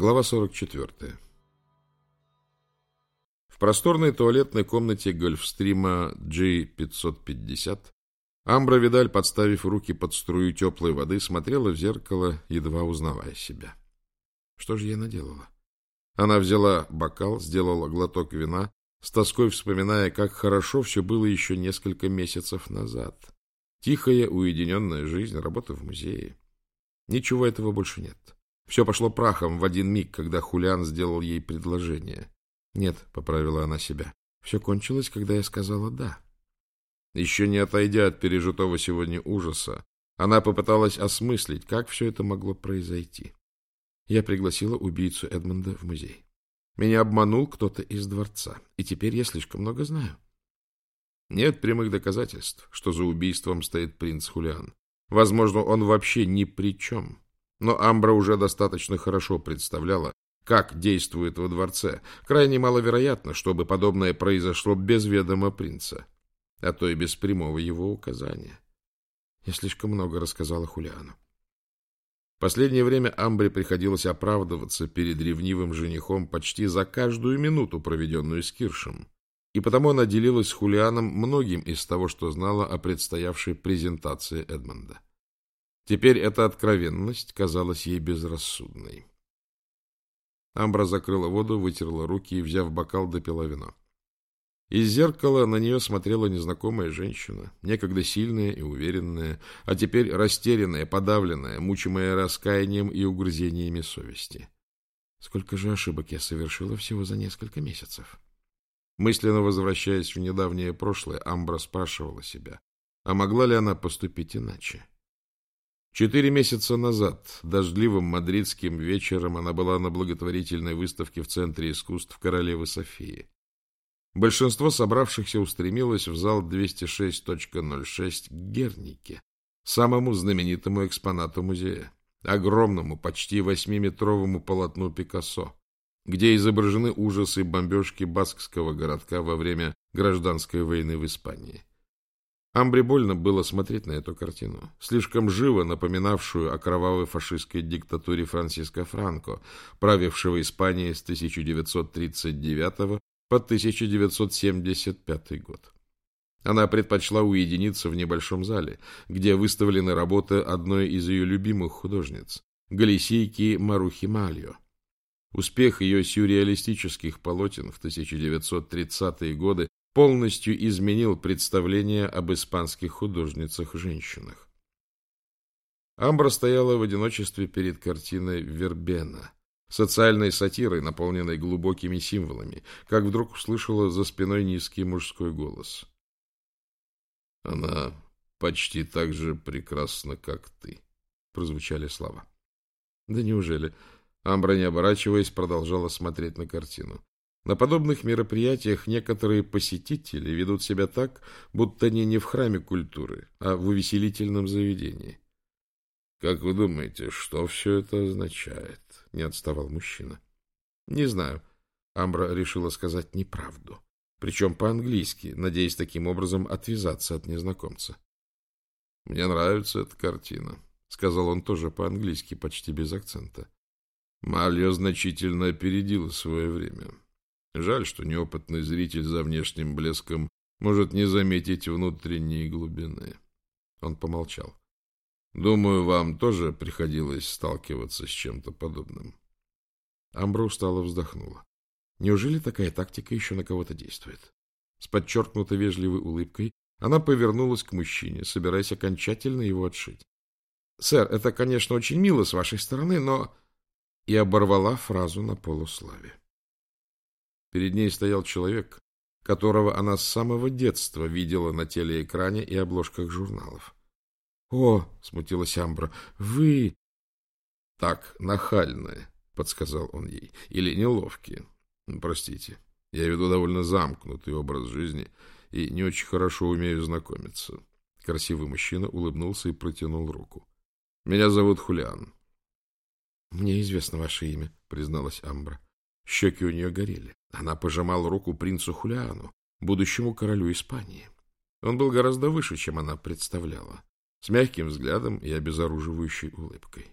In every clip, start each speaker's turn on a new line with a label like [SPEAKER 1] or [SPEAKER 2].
[SPEAKER 1] Глава 44. В просторной туалетной комнате гольфстрима G550 Амбра Видаль, подставив руки под струю теплой воды, смотрела в зеркало, едва узнавая себя. Что же я наделала? Она взяла бокал, сделала глоток вина, с тоской вспоминая, как хорошо все было еще несколько месяцев назад. Тихая, уединенная жизнь, работа в музее. Ничего этого больше нет. Все пошло прахом в один миг, когда Хулиан сделал ей предложение. «Нет», — поправила она себя, — «все кончилось, когда я сказала «да». Еще не отойдя от пережитого сегодня ужаса, она попыталась осмыслить, как все это могло произойти. Я пригласила убийцу Эдмонда в музей. Меня обманул кто-то из дворца, и теперь я слишком много знаю. Нет прямых доказательств, что за убийством стоит принц Хулиан. Возможно, он вообще ни при чем. Но Амбра уже достаточно хорошо представляла, как действует во дворце. Крайне маловероятно, чтобы подобное произошло без ведома принца, а то и без прямого его указания. Я слишком много рассказала Хулиану. Последнее время Амбре приходилось оправдываться перед ревнивым женихом почти за каждую минуту, проведенную с Киршем, и потому она делилась с Хулианом многим из того, что знала о предстоявшей презентации Эдмонда. Теперь эта откровенность казалась ей безрассудной. Амбра закрыла воду, вытерла руки и, взяв бокал, допила вино. Из зеркала на нее смотрела незнакомая женщина, некогда сильная и уверенная, а теперь растерянная, подавленная, мучимая раскаянием и угрызениями совести. Сколько же ошибок я совершила всего за несколько месяцев. Мысленно возвращаясь в недавнее прошлое, Амбра спрашивала себя, а могла ли она поступить иначе? Четыре месяца назад, дождливым мадридским вечером, она была на благотворительной выставке в Центре искусств Королевы Софии. Большинство собравшихся устремилось в зал 206.06 к Гернике, самому знаменитому экспонату музея, огромному, почти восьмиметровому полотну Пикассо, где изображены ужасы бомбежки баскского городка во время гражданской войны в Испании. Амбре больно было смотреть на эту картину, слишком живо напоминавшую о кровавой фашистской диктатуре Франциско Франко, правившего Испанией с 1939 по 1975 год. Она предпочла уединиться в небольшом зале, где выставлены работы одной из ее любимых художниц – галисийки Марухи Мальо. Успех ее сюрреалистических полотен в 1930-е годы полностью изменил представление об испанских художницах-женщинах. Амбра стояла в одиночестве перед картиной Вербена, социальной сатирой, наполненной глубокими символами, как вдруг услышала за спиной низкий мужской голос. «Она почти так же прекрасна, как ты», — прозвучали слова. «Да неужели?» Амбра, не оборачиваясь, продолжала смотреть на картину. На подобных мероприятиях некоторые посетители ведут себя так, будто они не в храме культуры, а в увеселительном заведении. — Как вы думаете, что все это означает? — не отставал мужчина. — Не знаю. Амбра решила сказать неправду. Причем по-английски, надеясь таким образом отвязаться от незнакомца. — Мне нравится эта картина, — сказал он тоже по-английски, почти без акцента. Малья значительно опередила свое время. Жаль, что неопытный зритель за внешним блеском может не заметить внутренней глубины. Он помолчал. Думаю, вам тоже приходилось сталкиваться с чем-то подобным. Амбра устало вздохнула. Неужели такая тактика еще на кого-то действует? С подчеркнуто вежливой улыбкой она повернулась к мужчине, собираясь окончательно его отшить. — Сэр, это, конечно, очень мило с вашей стороны, но... И оборвала фразу на полуславе. Перед ней стоял человек, которого она с самого детства видела на телеэкране и обложках журналов. — О, — смутилась Амбра, — вы... — Так, нахальные, — подсказал он ей, — или неловкие. Простите, я веду довольно замкнутый образ жизни и не очень хорошо умею знакомиться. Красивый мужчина улыбнулся и протянул руку. — Меня зовут Хулиан. — Мне известно ваше имя, — призналась Амбра. Щеки у нее горели. Она пожимала руку принцу Хулиану, будущему королю Испании. Он был гораздо выше, чем она представляла, с мягким взглядом и обезоруживающей улыбкой.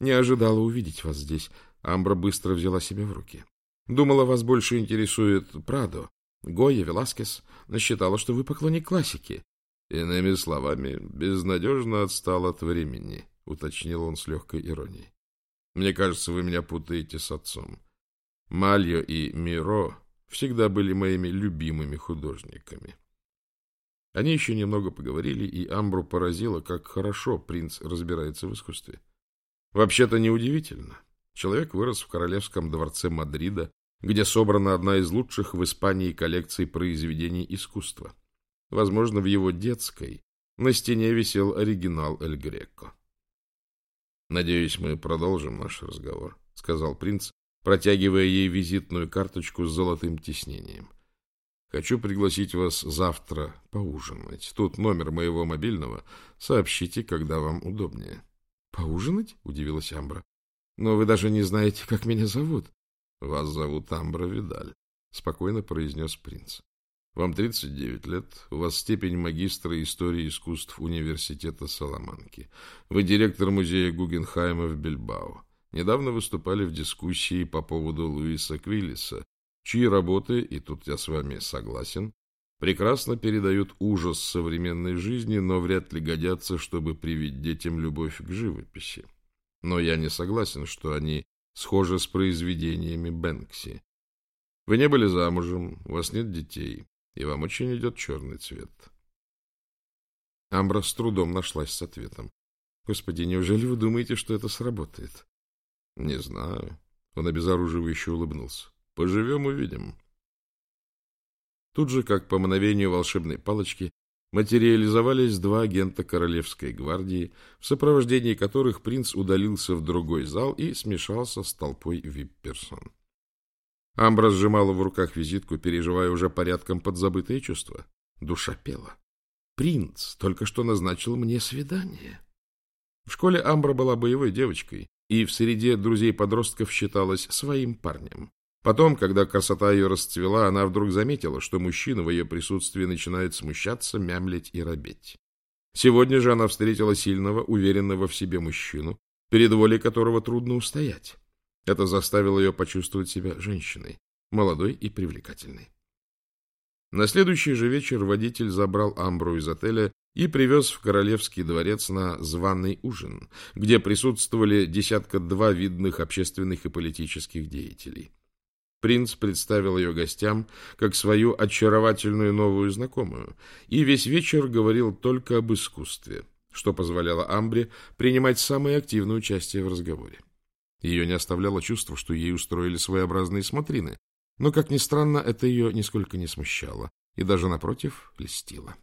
[SPEAKER 1] Не ожидала увидеть вас здесь. Амбра быстро взяла себя в руки. Думала, вас больше интересует Прадо, Гойя, Веласкес. Насчитала, что вы поклонник классики. Иными словами, безнадежно отстал от времени, уточнил он с легкой иронией. Мне кажется, вы меня путаете с отцом. Мальо и Миро всегда были моими любимыми художниками. Они еще немного поговорили, и Амбру поразило, как хорошо принц разбирается в искусстве. Вообще-то неудивительно. Человек вырос в королевском дворце Мадрида, где собрана одна из лучших в Испании коллекций произведений искусства. Возможно, в его детской на стене висел оригинал Эль Греко. «Надеюсь, мы продолжим наш разговор», — сказал принц, протягивая ей визитную карточку с золотым тиснением. «Хочу пригласить вас завтра поужинать. Тут номер моего мобильного. Сообщите, когда вам удобнее».
[SPEAKER 2] «Поужинать?» — удивилась Амбра. «Но вы даже не знаете, как меня зовут».
[SPEAKER 1] «Вас зовут Амбра Видаль», — спокойно произнес принц. «Вам 39 лет, у вас степень магистра истории искусств Университета Саламанки. Вы директор музея Гугенхайма в Бильбао. Недавно выступали в дискуссии по поводу Луиса Квиллиса, чьи работы, и тут я с вами согласен, прекрасно передают ужас современной жизни, но вряд ли годятся, чтобы привить детям любовь к живописи. Но я не согласен, что они схожи с произведениями Бэнкси. Вы не были замужем, у вас нет детей, и вам очень идет черный цвет.
[SPEAKER 2] Амбра с трудом нашлась с ответом. Господи, неужели вы думаете, что это сработает?
[SPEAKER 1] Не знаю. Он обезоруживающе улыбнулся. Поживем, увидим. Тут же, как по мановению волшебной палочки, материализовались два агента Королевской гвардии, в сопровождении которых принц удалился в другой зал и смешался с толпой вип-персон. Амбра сжимала в руках визитку, переживая уже порядком подзабытые чувства. Душа пела. «Принц только что назначил мне свидание». В школе Амбра была боевой девочкой и в среде друзей-подростков считалась своим парнем. Потом, когда красота ее расцвела, она вдруг заметила, что мужчина в ее присутствии начинает смущаться, мямлить и робеть. Сегодня же она встретила сильного, уверенного в себе мужчину, перед волей которого трудно устоять. Это заставило ее почувствовать себя женщиной, молодой и привлекательной. На следующий же вечер водитель забрал Амбру из отеля и привез в Королевский дворец на званый ужин, где присутствовали десятка-два видных общественных и политических деятелей. Принц представил ее гостям как свою очаровательную новую знакомую и весь вечер говорил только об искусстве, что позволяло Амбре принимать самое активное участие в разговоре. Ее не оставляло чувство, что ей устроили своеобразные смотрины, но, как ни странно, это ее нисколько не смущало и даже, напротив, льстило.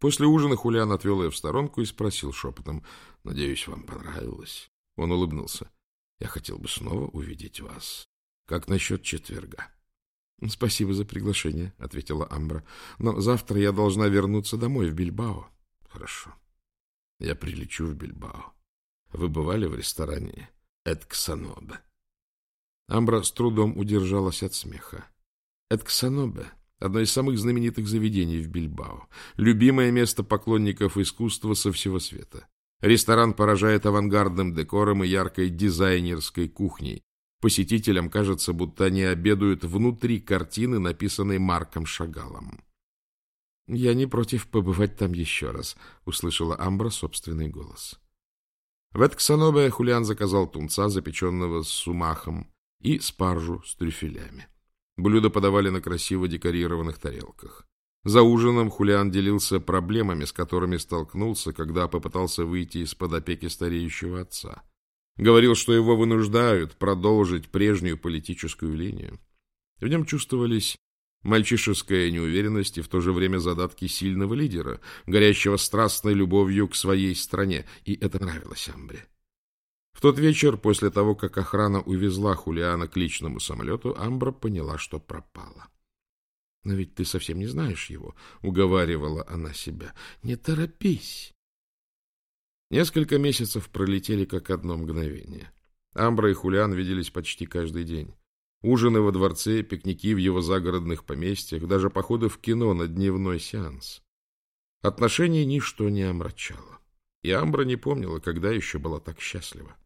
[SPEAKER 1] После ужина Хулиан отвел ее в сторонку и спросил шепотом, «Надеюсь, вам понравилось?» Он улыбнулся. «Я хотел бы снова увидеть вас. Как насчет четверга? — Спасибо за приглашение, — ответила Амбра. — Но завтра я должна вернуться домой, в Бильбао. — Хорошо. Я прилечу в Бильбао. Вы бывали в ресторане Эдксанобе? Амбра с трудом удержалась от смеха. Эдксанобе — одно из самых знаменитых заведений в Бильбао. Любимое место поклонников искусства со всего света. Ресторан поражает авангардным декором и яркой дизайнерской кухней, Посетителям кажется, будто они обедают внутри картины, написанной Марком Шагалом. «Я не против побывать там еще раз», — услышала Амбра собственный голос. В Этксанобе Хулиан заказал тунца, запеченного с сумахом, и спаржу с трюфелями. Блюда подавали на красиво декорированных тарелках. За ужином Хулиан делился проблемами, с которыми столкнулся, когда попытался выйти из-под опеки стареющего отца. Говорил, что его вынуждают продолжить прежнюю политическую линию. В нем чувствовались мальчишеская неуверенность и в то же время задатки сильного лидера, горящего страстной любовью к своей стране, и это нравилось Амбре. В тот вечер, после того, как охрана увезла Хулиана к личному самолету, Амбра поняла, что пропала. — Но ведь ты совсем не знаешь его, — уговаривала она себя. — Не торопись. Несколько месяцев пролетели как одно мгновение. Амбра и Хулиан виделись почти каждый день. Ужины во дворце, пикники в его загородных поместьях, даже походы в кино на дневной сеанс. Отношения ничто не омрачало. И Амбра не помнила, когда еще была так счастлива.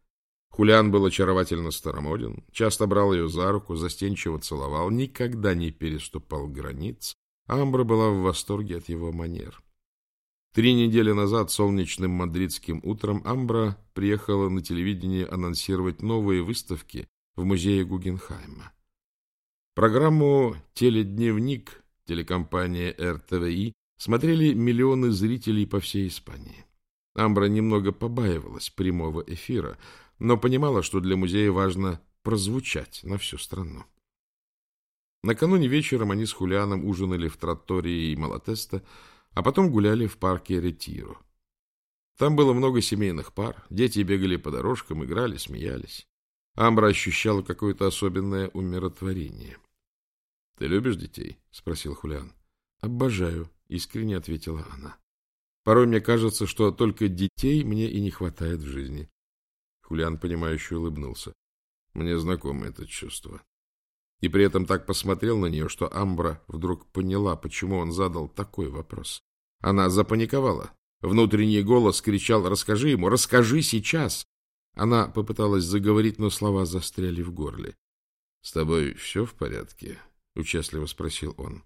[SPEAKER 1] Хулиан был очаровательно старомоден, часто брал ее за руку, застенчиво целовал, никогда не переступал границ. Амбра была в восторге от его манер. Три недели назад солнечным мадридским утром Амбра приехала на телевидение анонсировать новые выставки в музее Гугенхайма. Программу «Теледневник» телекомпания РТВИ смотрели миллионы зрителей по всей Испании. Амбра немного побаивалась прямого эфира, но понимала, что для музея важно прозвучать на всю страну. Накануне вечером они с Хулианом ужинали в тротории Малатеста, а потом гуляли в парке Ретиро. Там было много семейных пар, дети бегали по дорожкам, играли, смеялись. Амбра ощущала какое-то особенное умиротворение. — Ты любишь детей? — спросил Хулиан. — Обожаю, — искренне ответила она. — Порой мне кажется, что только детей мне и не хватает в жизни. Хулиан, понимающе улыбнулся. Мне знакомо это чувство. И при этом так посмотрел на нее, что Амбра вдруг поняла, почему он задал такой вопрос. Она запаниковала. Внутренний голос кричал «Расскажи ему! Расскажи сейчас!» Она попыталась заговорить, но слова застряли в горле. — С тобой все в порядке? — участливо спросил он.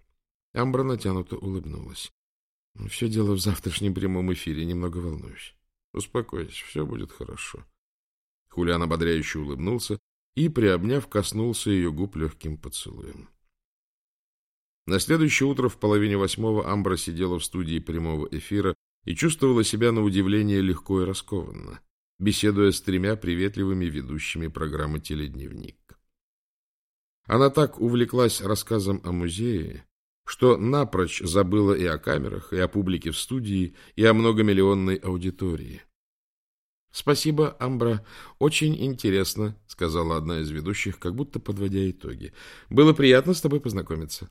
[SPEAKER 1] Амбра натянуто улыбнулась. — Все дело в завтрашнем прямом эфире, немного волнуюсь. — Успокойся, все будет хорошо. Хулиан ободряюще улыбнулся и, приобняв, коснулся ее губ легким поцелуем. На следующее утро в половине восьмого Амбра сидела в студии прямого эфира и чувствовала себя на удивление легко и раскованно, беседуя с тремя приветливыми ведущими программы «Теледневник». Она так увлеклась рассказом о музее, что напрочь забыла и о камерах, и о публике в студии, и о многомиллионной аудитории. — Спасибо, Амбра. Очень интересно, — сказала одна из ведущих, как будто подводя итоги. — Было приятно с тобой познакомиться.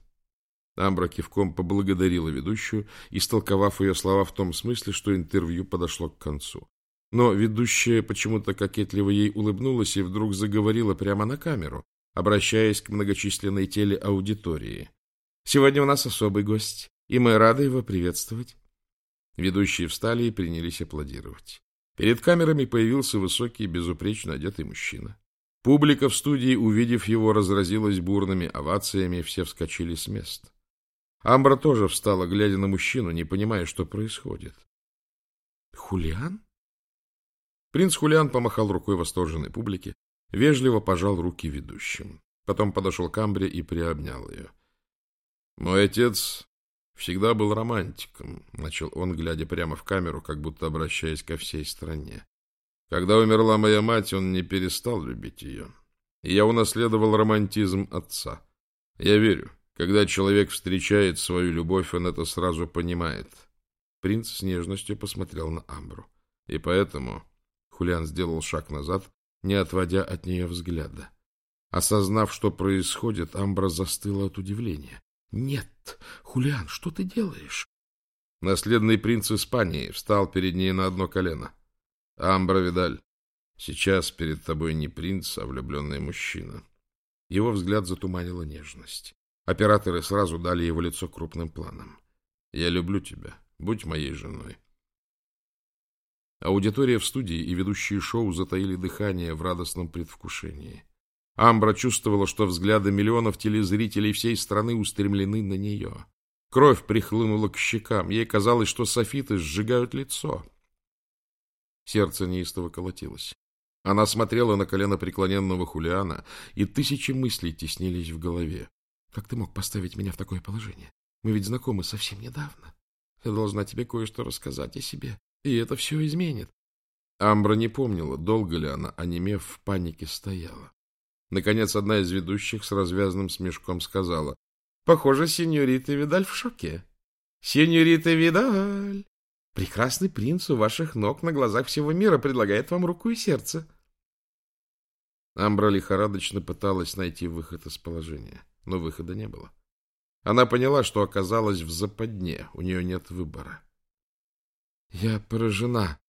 [SPEAKER 1] Амбра кивком поблагодарила ведущую, истолковав ее слова в том смысле, что интервью подошло к концу. Но ведущая почему-то кокетливо ей улыбнулась и вдруг заговорила прямо на камеру, обращаясь к многочисленной телеаудитории. «Сегодня у нас особый гость, и мы рады его приветствовать». Ведущие встали и принялись аплодировать. Перед камерами появился высокий, безупречно одетый мужчина. Публика в студии, увидев его, разразилась бурными овациями, все вскочили с мест. Амбра тоже встала, глядя на мужчину, не понимая, что происходит. «Хулиан?» Принц Хулиан помахал рукой восторженной публике, вежливо пожал руки ведущим. Потом подошел к Амбре и приобнял ее. — Мой отец всегда был романтиком, — начал он, глядя прямо в камеру, как будто обращаясь ко всей стране. Когда умерла моя мать, он не перестал любить ее. И я унаследовал романтизм отца. Я верю, когда человек встречает свою любовь, он это сразу понимает. Принц с нежностью посмотрел на Амбру. И поэтому Хулиан сделал шаг назад, не отводя от нее взгляда. Осознав, что происходит, Амбра застыла от удивления. — Нет, Хулиан, что ты делаешь? Наследный принц Испании встал перед ней на одно колено. — Амбра Видаль, сейчас перед тобой не принц, а влюбленный мужчина. Его взгляд затуманила нежность. Операторы сразу дали его лицо крупным планом. — Я люблю тебя. Будь моей женой. Аудитория в студии и ведущие шоу затаили дыхание в радостном предвкушении. Амбра чувствовала, что взгляды миллионов телезрителей всей страны устремлены на нее. Кровь прихлынула к щекам. Ей казалось, что софиты сжигают лицо. Сердце неистово колотилось. Она смотрела на колено преклоненного Хулиана, и тысячи мыслей теснились в голове. «Как ты мог поставить меня в такое положение? Мы ведь знакомы совсем недавно. Я должна тебе кое-что рассказать о себе и это все изменит. Амбра не помнила, долго ли она, онемев, в панике стояла. Наконец, одна из ведущих с развязанным смешком сказала, «Похоже, сеньорита Видаль в шоке. Сеньорита Видаль, прекрасный принц у ваших ног на глазах всего мира предлагает вам руку и сердце». Амбра лихорадочно пыталась найти выход из положения, но выхода не было. Она поняла, что оказалась в западне, у нее нет выбора. Я поражена.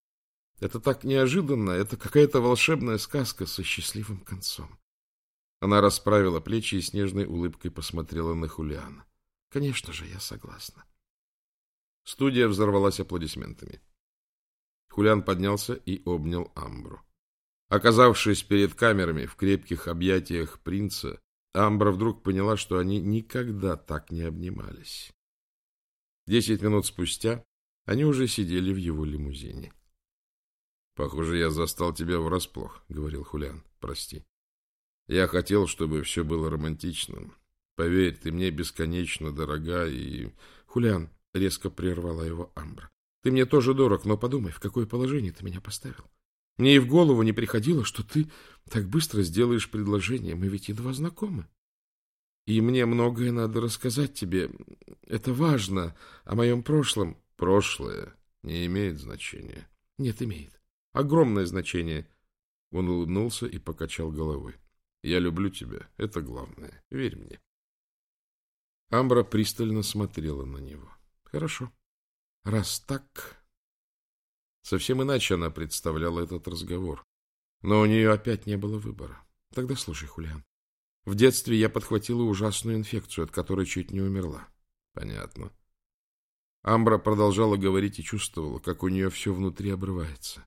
[SPEAKER 1] Это так неожиданно, это какая-то волшебная сказка со счастливым концом. Она расправила плечи и с нежной улыбкой посмотрела на Хулиана. Конечно же, я согласна. Студия взорвалась аплодисментами. Хулиан поднялся и обнял Амбру. Оказавшись перед камерами в крепких объятиях принца, Амбра вдруг поняла, что они никогда так не обнимались. Десять минут спустя они уже сидели в его лимузине. — Похоже, я застал тебя врасплох, — говорил Хулиан. — Прости. Я хотел, чтобы все было романтичным. Поверь, ты мне бесконечно дорога и...
[SPEAKER 2] Хулиан резко прервала его Амбра. Ты мне тоже дорог, но подумай, в какое положение ты меня поставил. Мне и в голову не приходило, что ты так быстро сделаешь предложение. Мы ведь едва знакомы. И мне многое надо рассказать тебе. Это важно о моем прошлом.
[SPEAKER 1] Прошлое не имеет значения.
[SPEAKER 2] Нет, имеет. Огромное значение.
[SPEAKER 1] Он улыбнулся и покачал головой. Я люблю тебя. Это главное. Верь мне. Амбра пристально смотрела на него. Хорошо. Раз так... Совсем иначе она представляла этот разговор. Но у нее опять не было выбора.
[SPEAKER 2] Тогда слушай, Хулиан. В детстве я подхватила ужасную инфекцию, от которой чуть не умерла.
[SPEAKER 1] Понятно. Амбра продолжала говорить и чувствовала, как у нее все внутри обрывается.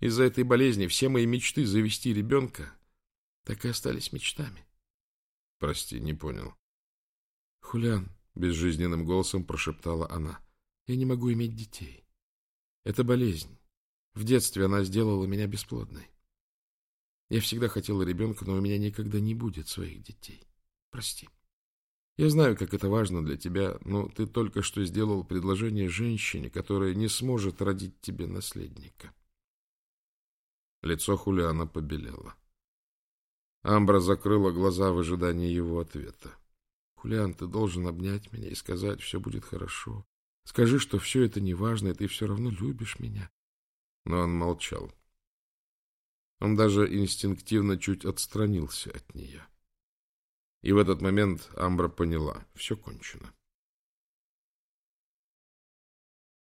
[SPEAKER 2] Из-за этой болезни все мои мечты завести ребенка так и остались мечтами.
[SPEAKER 1] Прости, не понял.
[SPEAKER 2] Хулиан, безжизненным голосом прошептала она, я не могу иметь детей. Это болезнь. В детстве она сделала меня бесплодной. Я всегда хотела ребенка, но у меня никогда не будет своих детей. Прости. Я знаю, как это важно для тебя, но ты только что сделал предложение женщине, которая не сможет родить тебе наследника.
[SPEAKER 1] Лицо Хулиана побелело. Амбра закрыла глаза в ожидании его ответа.
[SPEAKER 2] — Хулиан, ты должен обнять меня и сказать, все будет хорошо. Скажи, что все это не важно, и ты все равно любишь меня.
[SPEAKER 1] Но он молчал. Он даже инстинктивно чуть отстранился от нее. И в этот момент Амбра поняла — все кончено.